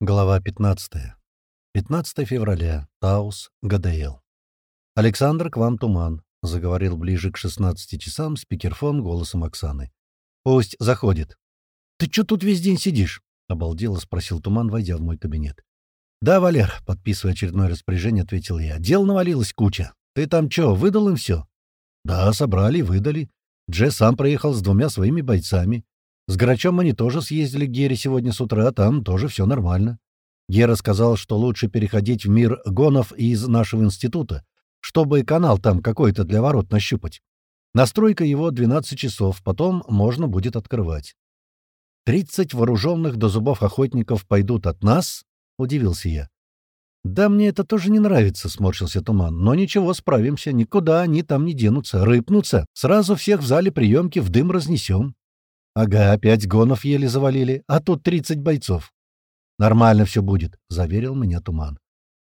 Глава 15. 15 февраля. Таус, ГДЛ. «Александр, к вам туман», — заговорил ближе к 16 часам спикерфон голосом Оксаны. «Пусть заходит». «Ты чё тут весь день сидишь?» — обалдело спросил туман, войдя в мой кабинет. «Да, Валер», — подписывая очередное распоряжение, ответил я. «Дел навалилось куча. Ты там чё, выдал им всё?» «Да, собрали, выдали. Дже сам проехал с двумя своими бойцами. С Грачом они тоже съездили к Гере сегодня с утра, там тоже все нормально. Гера сказал, что лучше переходить в мир гонов из нашего института, чтобы канал там какой-то для ворот нащупать. Настройка его 12 часов, потом можно будет открывать. «Тридцать вооруженных до зубов охотников пойдут от нас?» — удивился я. «Да мне это тоже не нравится», — сморщился Туман. «Но ничего, справимся. Никуда они там не денутся. Рыпнутся. Сразу всех в зале приемки в дым разнесем». «Ага, опять гонов еле завалили, а тут тридцать бойцов». «Нормально все будет», — заверил меня Туман.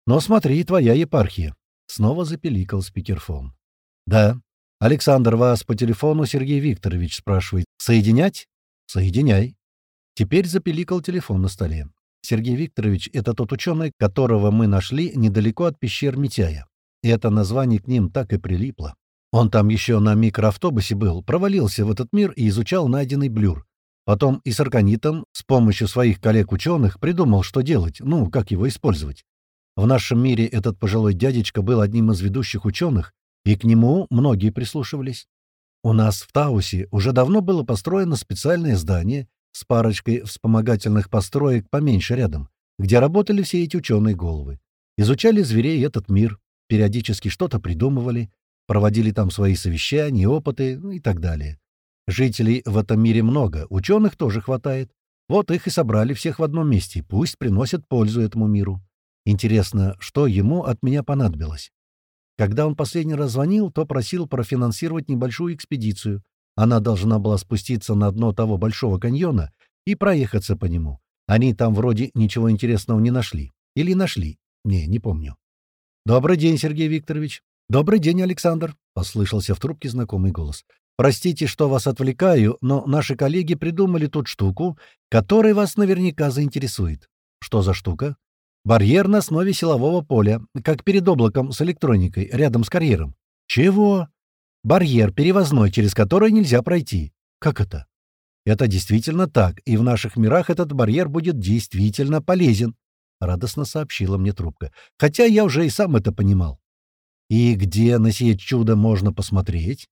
«Но смотри, твоя епархия». Снова запеликал спикерфон. «Да. Александр, вас по телефону Сергей Викторович спрашивает. Соединять?» «Соединяй». Теперь запеликал телефон на столе. Сергей Викторович — это тот ученый, которого мы нашли недалеко от пещер Митяя. И это название к ним так и прилипло. Он там еще на микроавтобусе был, провалился в этот мир и изучал найденный блюр. Потом и с арканитом, с помощью своих коллег-ученых, придумал, что делать, ну, как его использовать. В нашем мире этот пожилой дядечка был одним из ведущих ученых, и к нему многие прислушивались. У нас в Таусе уже давно было построено специальное здание с парочкой вспомогательных построек поменьше рядом, где работали все эти ученые головы. Изучали зверей этот мир, периодически что-то придумывали, проводили там свои совещания, опыты ну и так далее. Жителей в этом мире много, ученых тоже хватает. Вот их и собрали всех в одном месте, пусть приносят пользу этому миру. Интересно, что ему от меня понадобилось? Когда он последний раз звонил, то просил профинансировать небольшую экспедицию. Она должна была спуститься на дно того большого каньона и проехаться по нему. Они там вроде ничего интересного не нашли. Или нашли. Не, не помню. «Добрый день, Сергей Викторович. «Добрый день, Александр», — послышался в трубке знакомый голос. «Простите, что вас отвлекаю, но наши коллеги придумали тут штуку, которая вас наверняка заинтересует». «Что за штука?» «Барьер на основе силового поля, как перед облаком с электроникой, рядом с карьером». «Чего?» «Барьер перевозной, через который нельзя пройти». «Как это?» «Это действительно так, и в наших мирах этот барьер будет действительно полезен», — радостно сообщила мне трубка. «Хотя я уже и сам это понимал». И где на сие чудо можно посмотреть?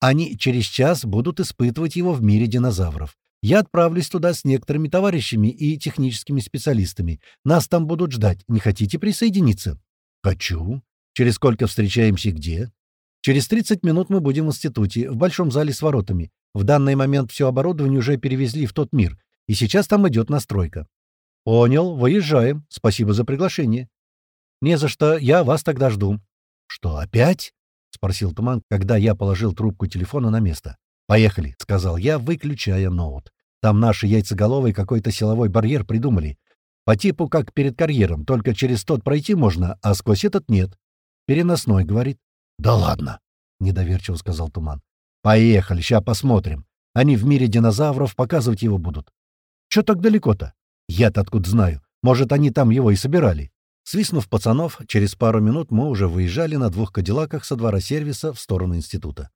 Они через час будут испытывать его в мире динозавров. Я отправлюсь туда с некоторыми товарищами и техническими специалистами. Нас там будут ждать. Не хотите присоединиться? Хочу. Через сколько встречаемся и где? Через 30 минут мы будем в институте, в большом зале с воротами. В данный момент все оборудование уже перевезли в тот мир, и сейчас там идет настройка. Понял, выезжаем. Спасибо за приглашение. Не за что, я вас тогда жду. «Что, опять?» — спросил Туман, когда я положил трубку телефона на место. «Поехали», — сказал я, выключая ноут. «Там наши яйцеголовые какой-то силовой барьер придумали. По типу как перед карьером, только через тот пройти можно, а сквозь этот нет. Переносной, — говорит. «Да ладно», — недоверчиво сказал Туман. «Поехали, сейчас посмотрим. Они в мире динозавров показывать его будут». «Чё так далеко-то?» «Я-то откуда знаю. Может, они там его и собирали». Свистнув пацанов, через пару минут мы уже выезжали на двух кадиллаках со двора сервиса в сторону института.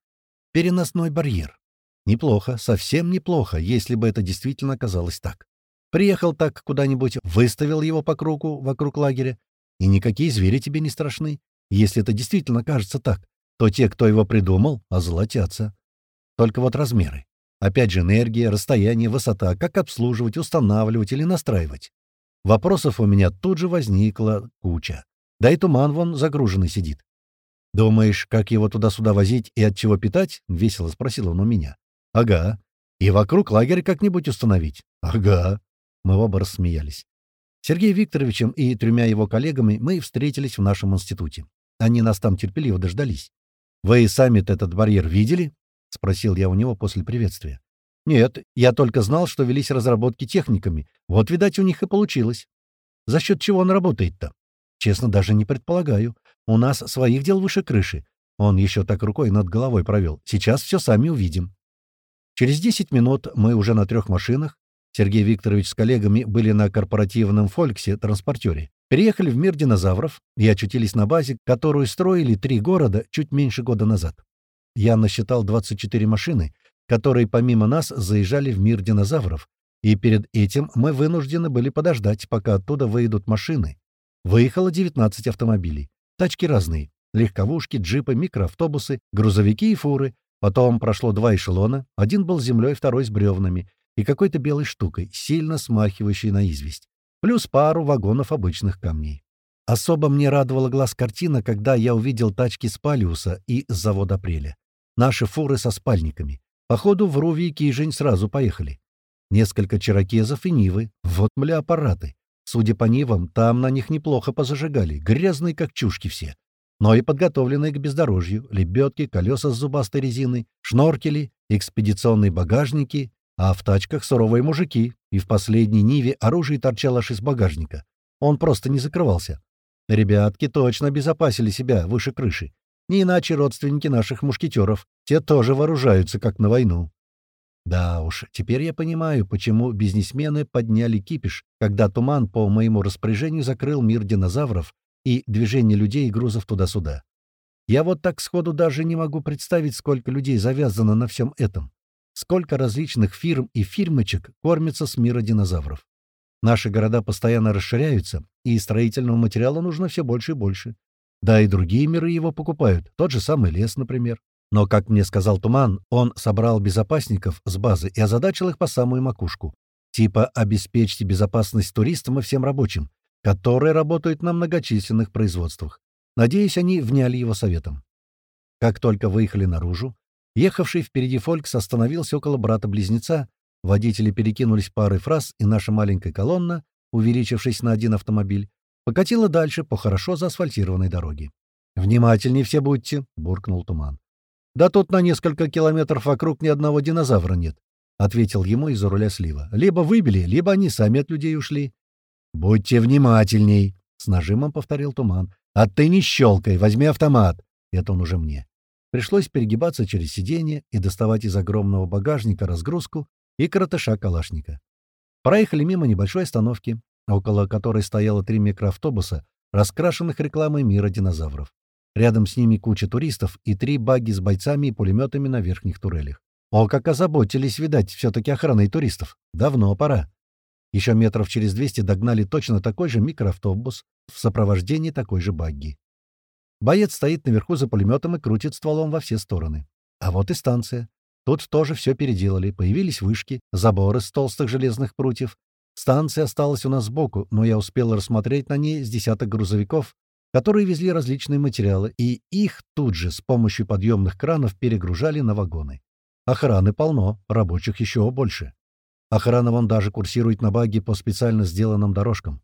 Переносной барьер. Неплохо, совсем неплохо, если бы это действительно оказалось так. Приехал так куда-нибудь, выставил его по кругу, вокруг лагеря, и никакие звери тебе не страшны. Если это действительно кажется так, то те, кто его придумал, озолотятся. Только вот размеры. Опять же, энергия, расстояние, высота, как обслуживать, устанавливать или настраивать. Вопросов у меня тут же возникла куча. Да и туман вон загруженный сидит. «Думаешь, как его туда-сюда возить и от чего питать?» — весело спросил он у меня. «Ага. И вокруг лагеря как-нибудь установить?» «Ага». Мы оба рассмеялись. Сергеем Викторовичем и тремя его коллегами мы встретились в нашем институте. Они нас там терпеливо дождались. «Вы сами-то этот барьер видели?» — спросил я у него после приветствия. «Нет, я только знал, что велись разработки техниками. Вот, видать, у них и получилось. За счет чего он работает-то? Честно, даже не предполагаю. У нас своих дел выше крыши. Он еще так рукой над головой провел. Сейчас все сами увидим». Через 10 минут мы уже на трех машинах. Сергей Викторович с коллегами были на корпоративном «Фольксе» Переехали в мир динозавров и очутились на базе, которую строили три города чуть меньше года назад. Я насчитал 24 машины, которые помимо нас заезжали в мир динозавров, и перед этим мы вынуждены были подождать, пока оттуда выйдут машины. Выехало 19 автомобилей. Тачки разные. Легковушки, джипы, микроавтобусы, грузовики и фуры. Потом прошло два эшелона. Один был землей, второй с бревнами. И какой-то белой штукой, сильно смахивающей на известь плюс пару вагонов обычных камней. Особо мне радовала глаз картина, когда я увидел тачки с и с завода «Апреля». Наши фуры со спальниками. Походу, в Руви и Кижень сразу поехали. Несколько черокезов и Нивы. Вот, мля, аппараты. Судя по Нивам, там на них неплохо позажигали. Грязные, как чушки все. Но и подготовленные к бездорожью. Лебедки, колеса с зубастой резиной, шноркели, экспедиционные багажники, а в тачках суровые мужики, и в последней Ниве оружие торчало аж из багажника. Он просто не закрывался. Ребятки точно обезопасили себя выше крыши. Не иначе родственники наших мушкетеров. Те тоже вооружаются, как на войну. Да уж, теперь я понимаю, почему бизнесмены подняли кипиш, когда туман по моему распоряжению закрыл мир динозавров и движение людей и грузов туда-сюда. Я вот так сходу даже не могу представить, сколько людей завязано на всем этом сколько различных фирм и фирмочек кормятся с мира динозавров. Наши города постоянно расширяются, и строительного материала нужно все больше и больше. Да и другие миры его покупают, тот же самый лес, например. Но, как мне сказал Туман, он собрал безопасников с базы и озадачил их по самую макушку. Типа «обеспечьте безопасность туристам и всем рабочим», которые работают на многочисленных производствах. Надеюсь, они вняли его советом. Как только выехали наружу, Ехавший впереди Фолькс остановился около брата-близнеца, водители перекинулись парой фраз, и наша маленькая колонна, увеличившись на один автомобиль, покатила дальше по хорошо заасфальтированной дороге. «Внимательней все будьте», — буркнул Туман. «Да тут на несколько километров вокруг ни одного динозавра нет», — ответил ему из-за руля слива. «Либо выбили, либо они сами от людей ушли». «Будьте внимательней», — с нажимом повторил Туман. «А ты не щелкай, возьми автомат». Это он уже мне. Пришлось перегибаться через сиденье и доставать из огромного багажника разгрузку и коротыша калашника. Проехали мимо небольшой остановки, около которой стояло три микроавтобуса, раскрашенных рекламой мира динозавров. Рядом с ними куча туристов и три баги с бойцами и пулеметами на верхних турелях. О, как озаботились, видать, все-таки охраной туристов. Давно пора. Еще метров через 200 догнали точно такой же микроавтобус в сопровождении такой же багги. Боец стоит наверху за пулеметом и крутит стволом во все стороны. А вот и станция. Тут тоже все переделали. Появились вышки, заборы с толстых железных прутьев. Станция осталась у нас сбоку, но я успел рассмотреть на ней с десяток грузовиков, которые везли различные материалы, и их тут же с помощью подъемных кранов перегружали на вагоны. Охраны полно, рабочих еще больше. Охрана вон даже курсирует на баги по специально сделанным дорожкам.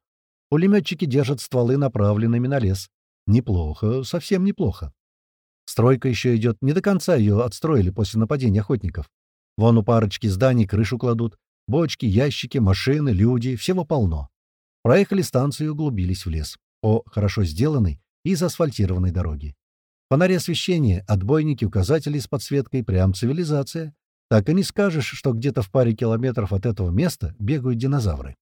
Пулеметчики держат стволы направленными на лес. Неплохо, совсем неплохо. Стройка еще идет, не до конца ее отстроили после нападения охотников. Вон у парочки зданий крышу кладут. Бочки, ящики, машины, люди, всего полно. Проехали станцию и углубились в лес. По хорошо сделанной и заасфальтированной дороге. Фонари освещения, отбойники, указатели с подсветкой, прям цивилизация. Так и не скажешь, что где-то в паре километров от этого места бегают динозавры.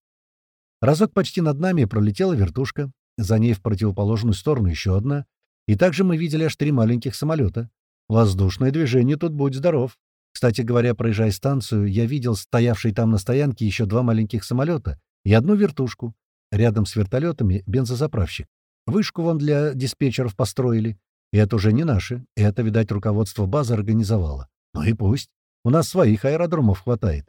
Разок почти над нами пролетела вертушка. За ней в противоположную сторону еще одна. И также мы видели аж три маленьких самолета. Воздушное движение тут будь здоров. Кстати говоря, проезжая станцию, я видел стоявший там на стоянке еще два маленьких самолета и одну вертушку. Рядом с вертолетами бензозаправщик. Вышку вон для диспетчеров построили. И это уже не наши. Это, видать, руководство базы организовало. Ну и пусть. У нас своих аэродромов хватает.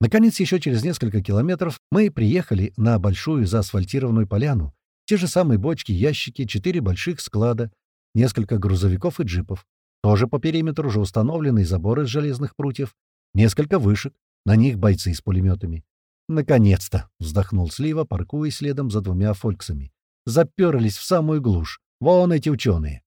Наконец, еще через несколько километров мы приехали на большую заасфальтированную поляну, те же самые бочки, ящики, четыре больших склада, несколько грузовиков и джипов. Тоже по периметру уже установлены заборы из железных прутьев, несколько вышек, на них бойцы с пулеметами. «Наконец-то!» — вздохнул Слива, паркуя следом за двумя фольксами. «Заперлись в самую глушь. Вон эти ученые!»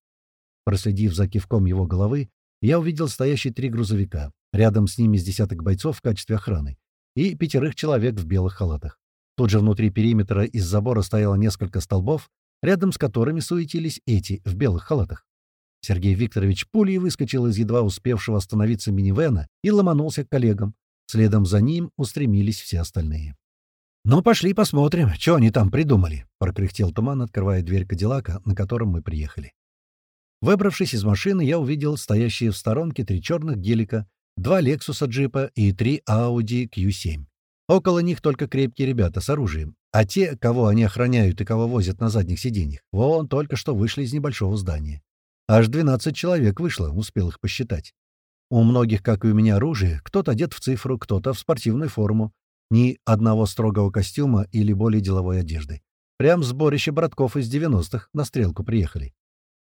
Проследив за кивком его головы, я увидел стоящие три грузовика. Рядом с ними с десяток бойцов в качестве охраны и пятерых человек в белых халатах. Тут же внутри периметра из забора стояло несколько столбов, рядом с которыми суетились эти в белых халатах. Сергей Викторович пулей выскочил из едва успевшего остановиться минивэна и ломанулся к коллегам. Следом за ним устремились все остальные. «Ну, пошли посмотрим, что они там придумали», — прокряхтел туман, открывая дверь Кадиллака, на котором мы приехали. Выбравшись из машины, я увидел стоящие в сторонке три черных гелика, два Лексуса джипа и три Audi Q7. Около них только крепкие ребята с оружием, а те, кого они охраняют и кого возят на задних сиденьях, вон только что вышли из небольшого здания. Аж 12 человек вышло, успел их посчитать. У многих, как и у меня, оружие, кто-то одет в цифру, кто-то в спортивную форму, ни одного строгого костюма или более деловой одежды. Прям сборище братков из 90-х на стрелку приехали.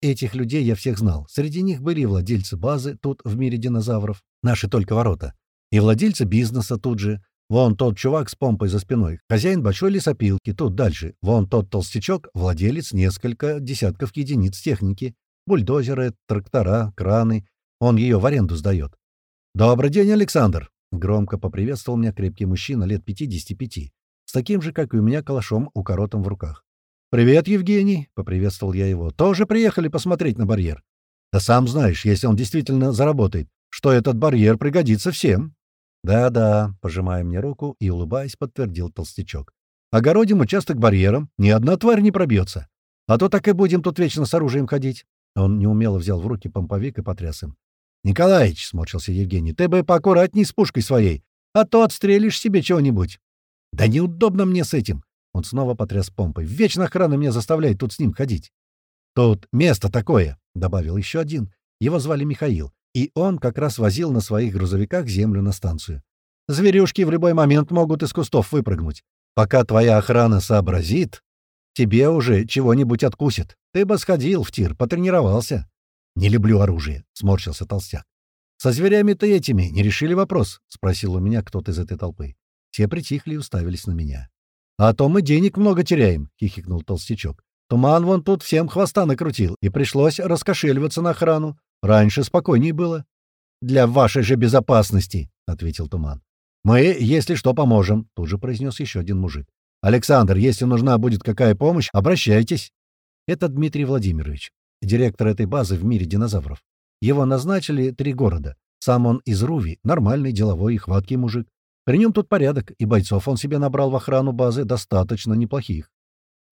Этих людей я всех знал. Среди них были и владельцы базы тут, в мире динозавров, наши только ворота, и владельцы бизнеса тут же, Вон тот чувак с помпой за спиной, хозяин большой лесопилки, тут дальше. Вон тот толстячок, владелец несколько десятков единиц техники. Бульдозеры, трактора, краны. Он ее в аренду сдает. «Добрый день, Александр!» — громко поприветствовал меня крепкий мужчина лет 55, с таким же, как и у меня, калашом у коротом в руках. «Привет, Евгений!» — поприветствовал я его. «Тоже приехали посмотреть на барьер?» «Да сам знаешь, если он действительно заработает, что этот барьер пригодится всем!» «Да-да», — пожимая мне руку и, улыбаясь, подтвердил толстячок. «Огородим участок барьером, ни одна тварь не пробьется. А то так и будем тут вечно с оружием ходить». Он неумело взял в руки помповик и потряс им. «Николаич», — сморщился Евгений, — «ты бы поаккуратней с пушкой своей, а то отстрелишь себе чего-нибудь». «Да неудобно мне с этим!» Он снова потряс помпой. «Вечно охрана меня заставляет тут с ним ходить». «Тут место такое», — добавил еще один. Его звали Михаил. И он как раз возил на своих грузовиках землю на станцию. Зверюшки в любой момент могут из кустов выпрыгнуть. Пока твоя охрана сообразит, тебе уже чего-нибудь откусит. Ты бы сходил в тир, потренировался. — Не люблю оружие, — сморщился толстяк. — Со зверями-то этими не решили вопрос? — спросил у меня кто-то из этой толпы. Все притихли и уставились на меня. — А то мы денег много теряем, — хихикнул толстячок. Туман вон тут всем хвоста накрутил, и пришлось раскошеливаться на охрану. Раньше спокойнее было. «Для вашей же безопасности», — ответил Туман. «Мы, если что, поможем», — тут же произнес еще один мужик. «Александр, если нужна будет какая помощь, обращайтесь». Это Дмитрий Владимирович, директор этой базы в мире динозавров. Его назначили три города. Сам он из Руви, нормальный, деловой и хваткий мужик. При нем тут порядок, и бойцов он себе набрал в охрану базы достаточно неплохих.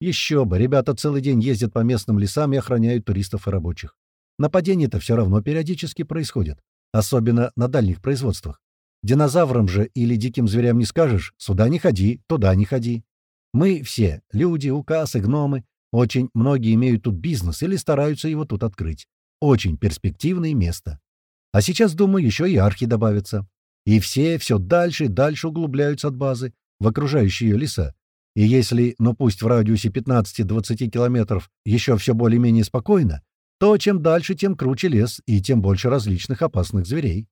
Еще бы, ребята целый день ездят по местным лесам и охраняют туристов и рабочих. Нападения-то все равно периодически происходят, особенно на дальних производствах. Динозаврам же или диким зверям не скажешь «сюда не ходи, туда не ходи». Мы все, люди, укасы, гномы, очень многие имеют тут бизнес или стараются его тут открыть. Очень перспективное место. А сейчас, думаю, еще и архи добавятся. И все все дальше и дальше углубляются от базы в окружающие ее леса. И если, ну пусть в радиусе 15-20 километров еще все более-менее спокойно, то чем дальше, тем круче лес и тем больше различных опасных зверей.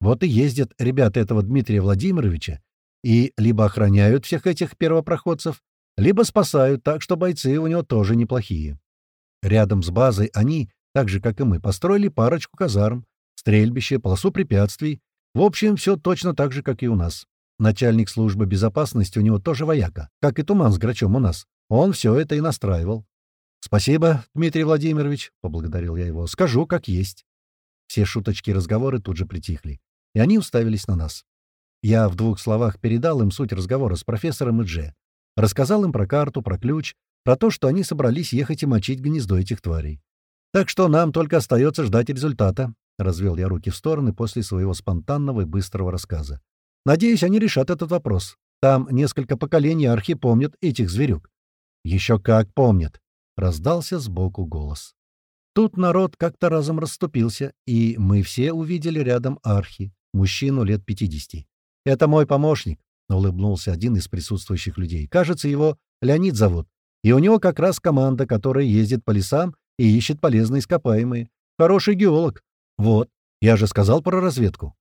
Вот и ездят ребята этого Дмитрия Владимировича и либо охраняют всех этих первопроходцев, либо спасают так, что бойцы у него тоже неплохие. Рядом с базой они, так же, как и мы, построили парочку казарм, стрельбище, полосу препятствий. В общем, все точно так же, как и у нас. Начальник службы безопасности у него тоже вояка, как и Туман с Грачом у нас. Он все это и настраивал. «Спасибо, Дмитрий Владимирович», — поблагодарил я его. «Скажу, как есть». Все шуточки и разговоры тут же притихли, и они уставились на нас. Я в двух словах передал им суть разговора с профессором и Дже. Рассказал им про карту, про ключ, про то, что они собрались ехать и мочить гнездо этих тварей. «Так что нам только остается ждать результата», — развел я руки в стороны после своего спонтанного и быстрого рассказа. «Надеюсь, они решат этот вопрос. Там несколько поколений архи помнят этих зверюк». «Еще как помнят», раздался сбоку голос. Тут народ как-то разом расступился, и мы все увидели рядом Архи, мужчину лет пятидесяти. «Это мой помощник», — улыбнулся один из присутствующих людей. «Кажется, его Леонид зовут. И у него как раз команда, которая ездит по лесам и ищет полезные ископаемые. Хороший геолог. Вот, я же сказал про разведку».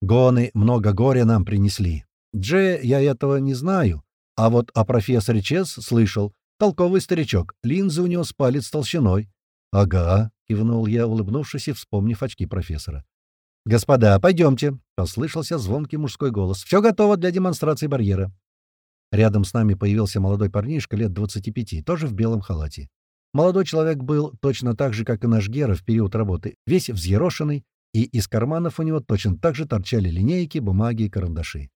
Гоны много горя нам принесли. Дже я этого не знаю, а вот о профессоре Чес слышал, Толковый старичок, линзы у него с толщиной. — Ага, — кивнул я, улыбнувшись и вспомнив очки профессора. — Господа, пойдемте, — послышался звонкий мужской голос. — Все готово для демонстрации барьера. Рядом с нами появился молодой парнишка лет 25, тоже в белом халате. Молодой человек был точно так же, как и наш Гера в период работы, весь взъерошенный и из карманов у него точно так же торчали линейки, бумаги и карандаши.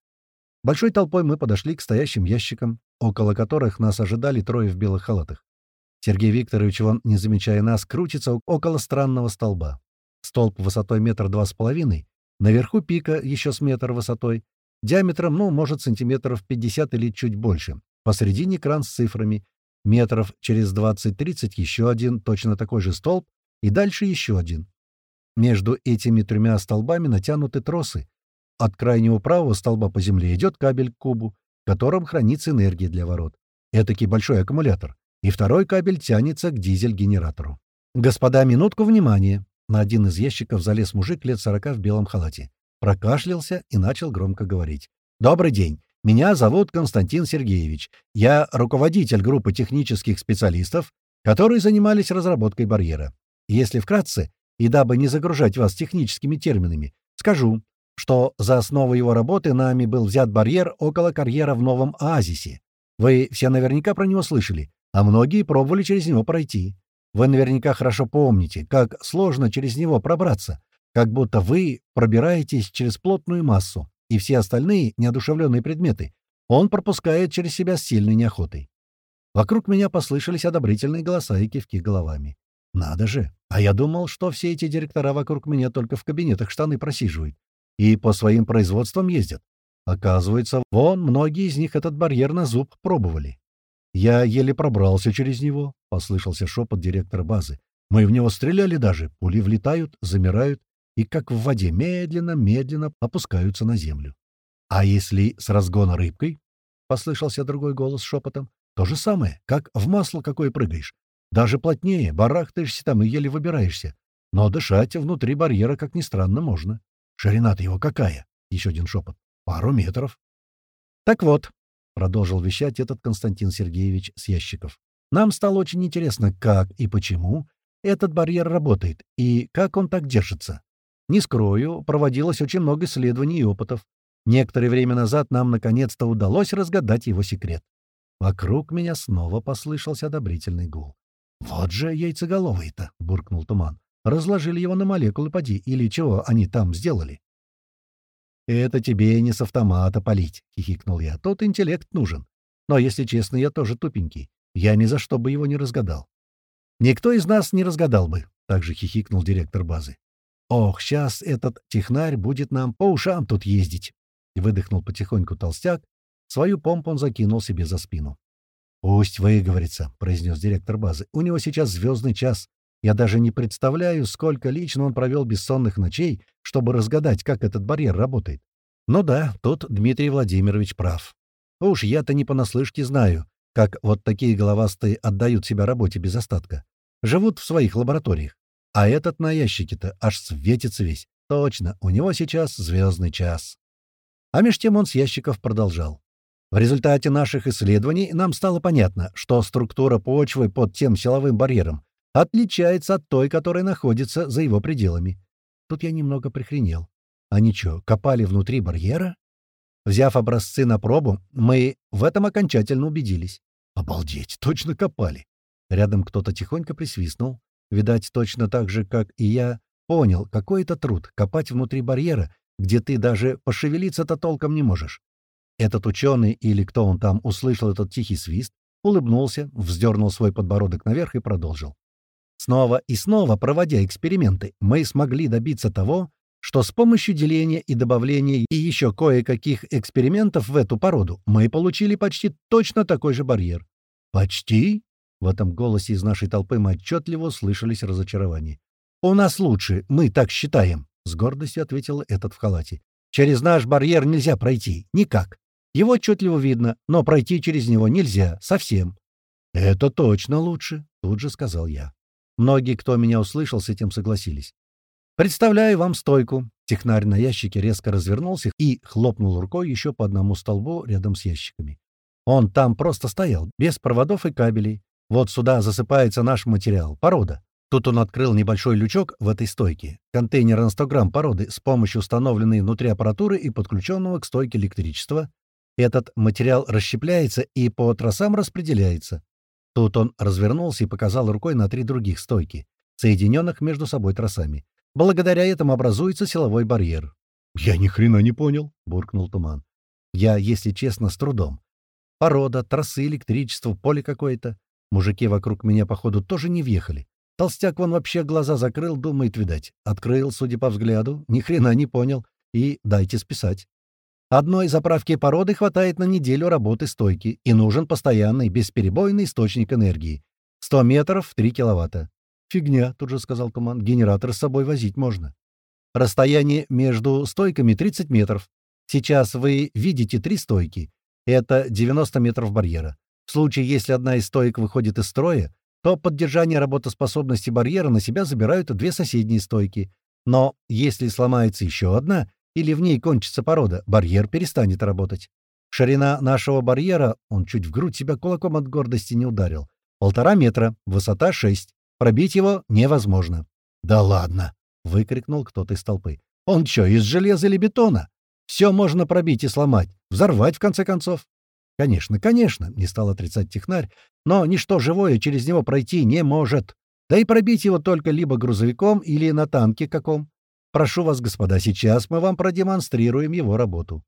Большой толпой мы подошли к стоящим ящикам, около которых нас ожидали трое в белых халатах. Сергей Викторович, он, не замечая нас, крутится около странного столба. Столб высотой метр два с половиной, наверху пика еще с метр высотой, диаметром, ну, может, сантиметров 50 или чуть больше. Посредине кран с цифрами, метров через 20-30 еще один, точно такой же столб, и дальше еще один. Между этими тремя столбами натянуты тросы. От крайнего правого столба по земле идет кабель к кубу, в котором хранится энергия для ворот. Этакий большой аккумулятор и второй кабель тянется к дизель-генератору. «Господа, минутку внимания!» На один из ящиков залез мужик лет сорока в белом халате. Прокашлялся и начал громко говорить. «Добрый день. Меня зовут Константин Сергеевич. Я руководитель группы технических специалистов, которые занимались разработкой барьера. Если вкратце, и дабы не загружать вас техническими терминами, скажу, что за основу его работы нами был взят барьер около карьера в Новом Оазисе. Вы все наверняка про него слышали а многие пробовали через него пройти. Вы наверняка хорошо помните, как сложно через него пробраться, как будто вы пробираетесь через плотную массу, и все остальные неодушевленные предметы он пропускает через себя с сильной неохотой. Вокруг меня послышались одобрительные голоса и кивки головами. Надо же! А я думал, что все эти директора вокруг меня только в кабинетах штаны просиживают и по своим производствам ездят. Оказывается, вон, многие из них этот барьер на зуб пробовали. «Я еле пробрался через него», — послышался шепот директора базы. «Мы в него стреляли даже. Пули влетают, замирают и, как в воде, медленно-медленно опускаются на землю. А если с разгона рыбкой?» — послышался другой голос шепотом. «То же самое, как в масло какое прыгаешь. Даже плотнее, барахтаешься там и еле выбираешься. Но дышать внутри барьера, как ни странно, можно. Ширина-то его какая?» — еще один шепот. «Пару метров». «Так вот», — продолжил вещать этот Константин Сергеевич с ящиков. «Нам стало очень интересно, как и почему этот барьер работает, и как он так держится. Не скрою, проводилось очень много исследований и опытов. Некоторое время назад нам наконец-то удалось разгадать его секрет. Вокруг меня снова послышался одобрительный гул. «Вот же яйцеголовый-то!» — буркнул Туман. «Разложили его на молекулы, поди, или чего они там сделали?» «Это тебе не с автомата палить», — хихикнул я. «Тот интеллект нужен. Но, если честно, я тоже тупенький. Я ни за что бы его не разгадал». «Никто из нас не разгадал бы», — также хихикнул директор базы. «Ох, сейчас этот технарь будет нам по ушам тут ездить», — выдохнул потихоньку толстяк. Свою помпу он закинул себе за спину. «Пусть выговорится», — произнес директор базы. «У него сейчас звездный час. Я даже не представляю, сколько лично он провел бессонных ночей, чтобы разгадать, как этот барьер работает. Ну да, тут Дмитрий Владимирович прав. Уж я-то не понаслышке знаю, как вот такие головастые отдают себя работе без остатка. Живут в своих лабораториях. А этот на ящике-то аж светится весь. Точно, у него сейчас звездный час. А меж тем он с ящиков продолжал. В результате наших исследований нам стало понятно, что структура почвы под тем силовым барьером отличается от той, которая находится за его пределами. Тут я немного прихренел. Они что, копали внутри барьера? Взяв образцы на пробу, мы в этом окончательно убедились. Обалдеть, точно копали. Рядом кто-то тихонько присвистнул. Видать, точно так же, как и я, понял, какой это труд — копать внутри барьера, где ты даже пошевелиться-то толком не можешь. Этот ученый, или кто он там, услышал этот тихий свист, улыбнулся, вздернул свой подбородок наверх и продолжил. Снова и снова, проводя эксперименты, мы смогли добиться того, что с помощью деления и добавления и еще кое-каких экспериментов в эту породу мы получили почти точно такой же барьер. «Почти?» — в этом голосе из нашей толпы мы отчетливо слышались разочарование. «У нас лучше, мы так считаем», — с гордостью ответил этот в халате. «Через наш барьер нельзя пройти. Никак. Его отчетливо видно, но пройти через него нельзя. Совсем». «Это точно лучше», — тут же сказал я. Многие, кто меня услышал, с этим согласились. «Представляю вам стойку». Технарь на ящике резко развернулся и хлопнул рукой еще по одному столбу рядом с ящиками. Он там просто стоял, без проводов и кабелей. Вот сюда засыпается наш материал, порода. Тут он открыл небольшой лючок в этой стойке. Контейнер на 100 грамм породы с помощью установленной внутри аппаратуры и подключенного к стойке электричества. Этот материал расщепляется и по тросам распределяется. Тут он развернулся и показал рукой на три других стойки, соединенных между собой тросами. Благодаря этому образуется силовой барьер. «Я ни хрена не понял», — буркнул Туман. «Я, если честно, с трудом. Порода, трассы, электричество, поле какое-то. Мужики вокруг меня, походу, тоже не въехали. Толстяк вон вообще глаза закрыл, думает, видать. Открыл, судя по взгляду, ни хрена не понял. И дайте списать. Одной заправки породы хватает на неделю работы стойки, и нужен постоянный, бесперебойный источник энергии. 100 метров — 3 киловатта. «Фигня», — тут же сказал Туман, — «генератор с собой возить можно». Расстояние между стойками 30 метров. Сейчас вы видите три стойки. Это 90 метров барьера. В случае, если одна из стоек выходит из строя, то поддержание работоспособности барьера на себя забирают две соседние стойки. Но если сломается еще одна, или в ней кончится порода, барьер перестанет работать. Ширина нашего барьера, он чуть в грудь себя кулаком от гордости не ударил, полтора метра, высота шесть. Пробить его невозможно. «Да ладно!» — выкрикнул кто-то из толпы. «Он что, из железа или бетона? Все можно пробить и сломать, взорвать, в конце концов». «Конечно, конечно», — не стал отрицать технарь, «но ничто живое через него пройти не может. Да и пробить его только либо грузовиком или на танке каком. Прошу вас, господа, сейчас мы вам продемонстрируем его работу».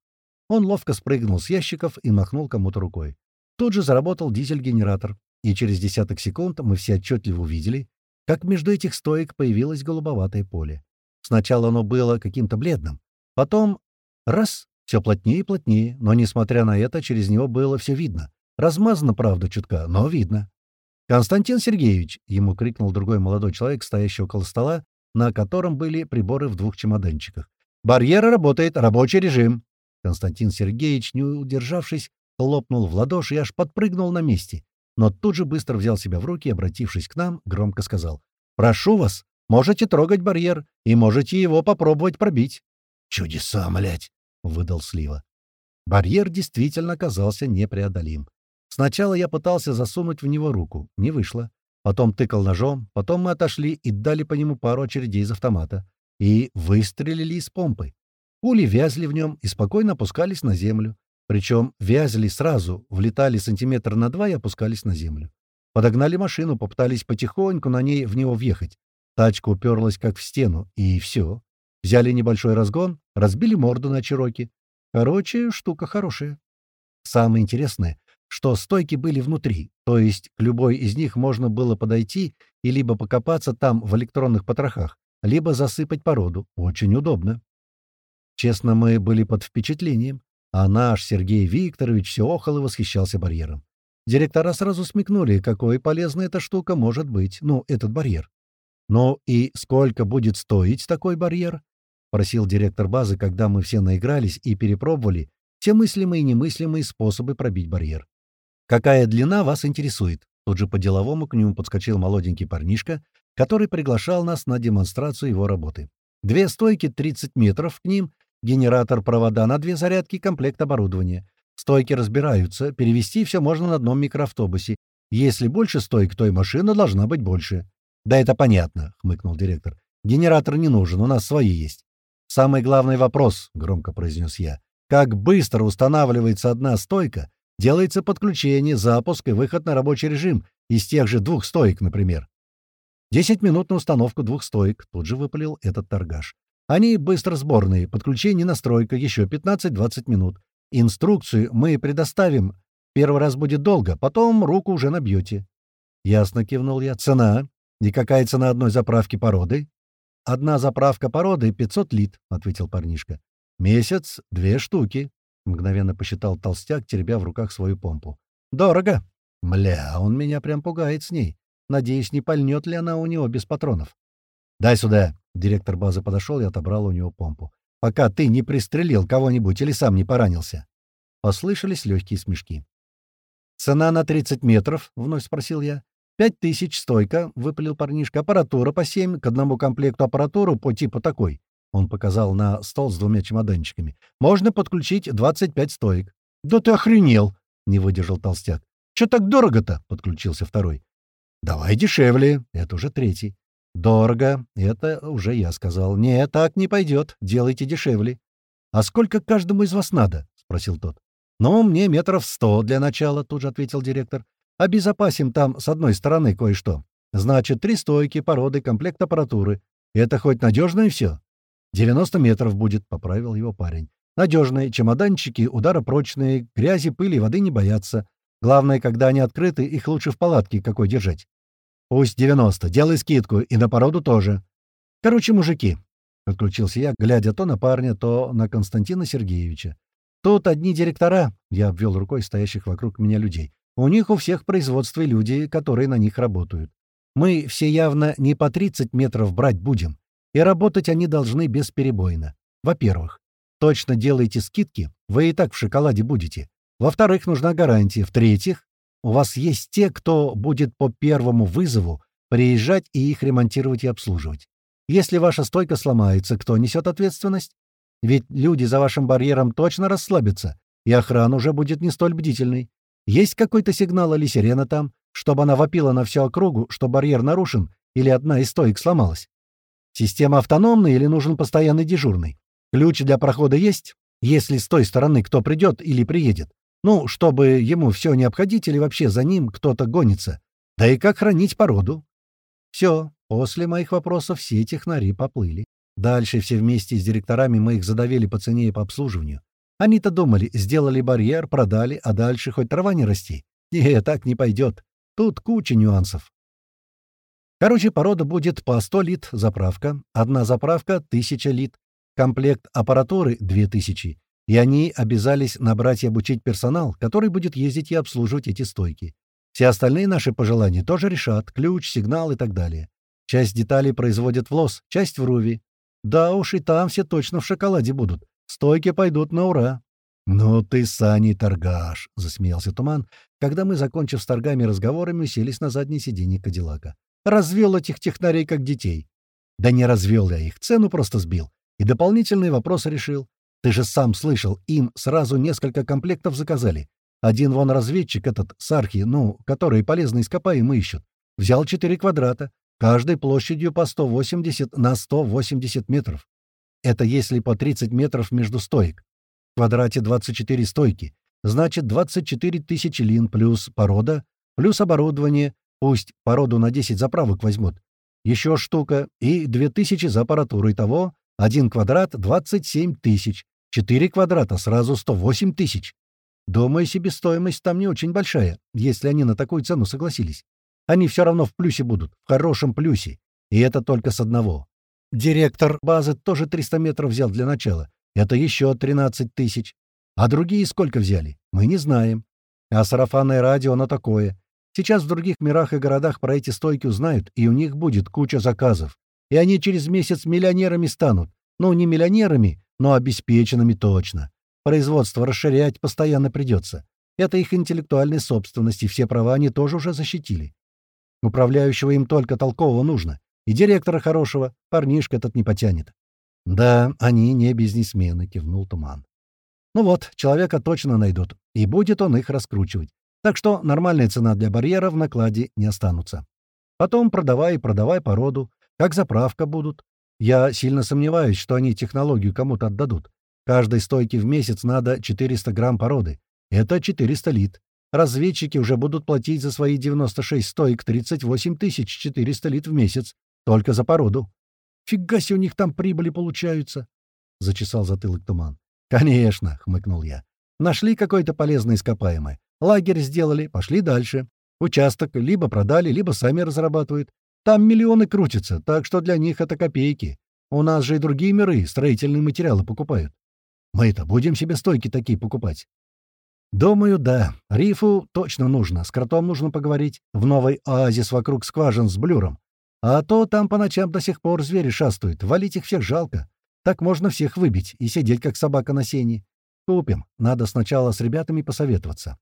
Он ловко спрыгнул с ящиков и махнул кому-то рукой. Тут же заработал дизель-генератор и через десяток секунд мы все отчетливо увидели, как между этих стоек появилось голубоватое поле. Сначала оно было каким-то бледным, потом — раз — все плотнее и плотнее, но, несмотря на это, через него было все видно. Размазано, правда, чутка, но видно. «Константин Сергеевич!» — ему крикнул другой молодой человек, стоящий около стола, на котором были приборы в двух чемоданчиках. «Барьер работает, рабочий режим!» Константин Сергеевич, не удержавшись, хлопнул в ладоши и аж подпрыгнул на месте но тут же быстро взял себя в руки и, обратившись к нам, громко сказал. «Прошу вас, можете трогать барьер и можете его попробовать пробить». «Чудеса, млять!» — выдал Слива. Барьер действительно оказался непреодолим. Сначала я пытался засунуть в него руку, не вышло. Потом тыкал ножом, потом мы отошли и дали по нему пару очередей из автомата. И выстрелили из помпы. Пули вязли в нем и спокойно опускались на землю. Причем вязли сразу, влетали сантиметр на два и опускались на землю. Подогнали машину, попытались потихоньку на ней в него въехать. Тачка уперлась как в стену, и все. Взяли небольшой разгон, разбили морду на Чироки. Короче, штука хорошая. Самое интересное, что стойки были внутри, то есть к любой из них можно было подойти и либо покопаться там в электронных потрохах, либо засыпать породу. Очень удобно. Честно, мы были под впечатлением. А наш Сергей Викторович все охал и восхищался барьером. Директора сразу смекнули, какой полезной эта штука может быть, ну, этот барьер. «Ну и сколько будет стоить такой барьер?» — просил директор базы, когда мы все наигрались и перепробовали все мыслимые и немыслимые способы пробить барьер. «Какая длина вас интересует?» Тут же по-деловому к нему подскочил молоденький парнишка, который приглашал нас на демонстрацию его работы. Две стойки 30 метров к ним Генератор, провода на две зарядки, комплект оборудования. Стойки разбираются, перевести все можно на одном микроавтобусе. Если больше стойк, то и машина должна быть больше. «Да это понятно», — хмыкнул директор. «Генератор не нужен, у нас свои есть». «Самый главный вопрос», — громко произнес я. «Как быстро устанавливается одна стойка, делается подключение, запуск и выход на рабочий режим из тех же двух стоек, например?» «Десять минут на установку двух стоек», — тут же выпалил этот торгаш. Они быстро сборные, подключение настройка, еще 15-20 минут. Инструкцию мы предоставим. Первый раз будет долго, потом руку уже набьете. Ясно кивнул я. Цена? И какая цена одной заправки породы? Одна заправка породы — 500 лит, — ответил парнишка. Месяц — две штуки. Мгновенно посчитал толстяк, теребя в руках свою помпу. Дорого. Мля, он меня прям пугает с ней. Надеюсь, не пальнет ли она у него без патронов. «Дай сюда!» Директор базы подошел и отобрал у него помпу. «Пока ты не пристрелил кого-нибудь или сам не поранился». Послышались легкие смешки. «Цена на 30 метров?» — вновь спросил я. «Пять тысяч стойка», — выпалил парнишка. «Аппаратура по семь, к одному комплекту аппаратуру по типу такой». Он показал на стол с двумя чемоданчиками. «Можно подключить 25 стоек». «Да ты охренел!» — не выдержал толстяк. «Чё так дорого-то?» — подключился второй. «Давай дешевле». Это уже третий. «Дорого. Это уже я сказал. Не, так не пойдет. Делайте дешевле». «А сколько каждому из вас надо?» — спросил тот. «Ну, мне метров сто для начала», — тут же ответил директор. «Обезопасим там с одной стороны кое-что. Значит, три стойки, породы, комплект аппаратуры. Это хоть надежное все? 90 метров будет, — поправил его парень. Надежные, чемоданчики, ударопрочные, грязи, пыли, воды не боятся. Главное, когда они открыты, их лучше в палатке какой держать. Пусть 90, делай скидку, и на породу тоже. Короче, мужики, — подключился я, глядя то на парня, то на Константина Сергеевича. Тут одни директора, — я обвел рукой стоящих вокруг меня людей. У них у всех производства люди, которые на них работают. Мы все явно не по 30 метров брать будем, и работать они должны бесперебойно. Во-первых, точно делайте скидки, вы и так в шоколаде будете. Во-вторых, нужна гарантия. В-третьих, у вас есть те, кто будет по первому вызову приезжать и их ремонтировать и обслуживать. Если ваша стойка сломается, кто несет ответственность? Ведь люди за вашим барьером точно расслабятся, и охрана уже будет не столь бдительной. Есть какой-то сигнал или сирена там, чтобы она вопила на всю округу, что барьер нарушен или одна из стоек сломалась? Система автономная или нужен постоянный дежурный? Ключ для прохода есть, если с той стороны кто придет или приедет. Ну, чтобы ему все не обходить или вообще за ним кто-то гонится. Да и как хранить породу? Все, после моих вопросов все технари поплыли. Дальше все вместе с директорами мы их задавили по цене и по обслуживанию. Они-то думали, сделали барьер, продали, а дальше хоть трава не расти. Не, так не пойдет. Тут куча нюансов. Короче, порода будет по 100 лит заправка, одна заправка — 1000 лит, комплект аппаратуры — 2000, и они обязались набрать и обучить персонал, который будет ездить и обслуживать эти стойки. Все остальные наши пожелания тоже решат, ключ, сигнал и так далее. Часть деталей производят в лос, часть в руви. Да уж и там все точно в шоколаде будут. Стойки пойдут на ура. «Ну ты, Саня, торгаш!» — засмеялся Туман, когда мы, закончив с торгами и разговорами, уселись на заднее сиденье Кадиллака. «Развел этих технарей как детей». «Да не развел я их, цену просто сбил. И дополнительные вопросы решил. Ты же сам слышал, им сразу несколько комплектов заказали. Один вон разведчик этот, Сархи, ну, который полезные ископаемые ищут, взял четыре квадрата, каждой площадью по 180 на 180 метров. Это если по 30 метров между стоек. В квадрате 24 стойки. Значит, 24 тысячи лин плюс порода, плюс оборудование, пусть породу на 10 заправок возьмут. Еще штука и 2000 за аппаратуру. Итого один квадрат — 27 тысяч. Четыре квадрата — сразу 108 тысяч. Думаю, себестоимость там не очень большая, если они на такую цену согласились. Они все равно в плюсе будут, в хорошем плюсе. И это только с одного. Директор базы тоже 300 метров взял для начала. Это еще 13 тысяч. А другие сколько взяли? Мы не знаем. А сарафанное радио, оно такое. Сейчас в других мирах и городах про эти стойки узнают, и у них будет куча заказов. И они через месяц миллионерами станут. Ну, не миллионерами, но обеспеченными точно. Производство расширять постоянно придется. Это их интеллектуальная собственность, и все права они тоже уже защитили. Управляющего им только толкового нужно. И директора хорошего, парнишка этот не потянет. «Да, они не бизнесмены», — кивнул Туман. «Ну вот, человека точно найдут, и будет он их раскручивать. Так что нормальная цена для барьера в накладе не останутся. Потом продавай и продавай породу, как заправка будут. Я сильно сомневаюсь, что они технологию кому-то отдадут. Каждой стойке в месяц надо 400 грамм породы. Это 400 лит. Разведчики уже будут платить за свои 96 стоек 38 400 лит в месяц. Только за породу. Фига себе у них там прибыли получаются!» — зачесал затылок туман. «Конечно!» — хмыкнул я. «Нашли какое-то полезное ископаемое. Лагерь сделали, пошли дальше. Участок либо продали, либо сами разрабатывают. Там миллионы крутятся, так что для них это копейки. У нас же и другие миры строительные материалы покупают. Мы-то будем себе стойки такие покупать?» «Думаю, да. Рифу точно нужно. С кротом нужно поговорить. В новый оазис вокруг скважин с блюром. А то там по ночам до сих пор звери шастают, валить их всех жалко. Так можно всех выбить и сидеть, как собака на сене. Купим. Надо сначала с ребятами посоветоваться.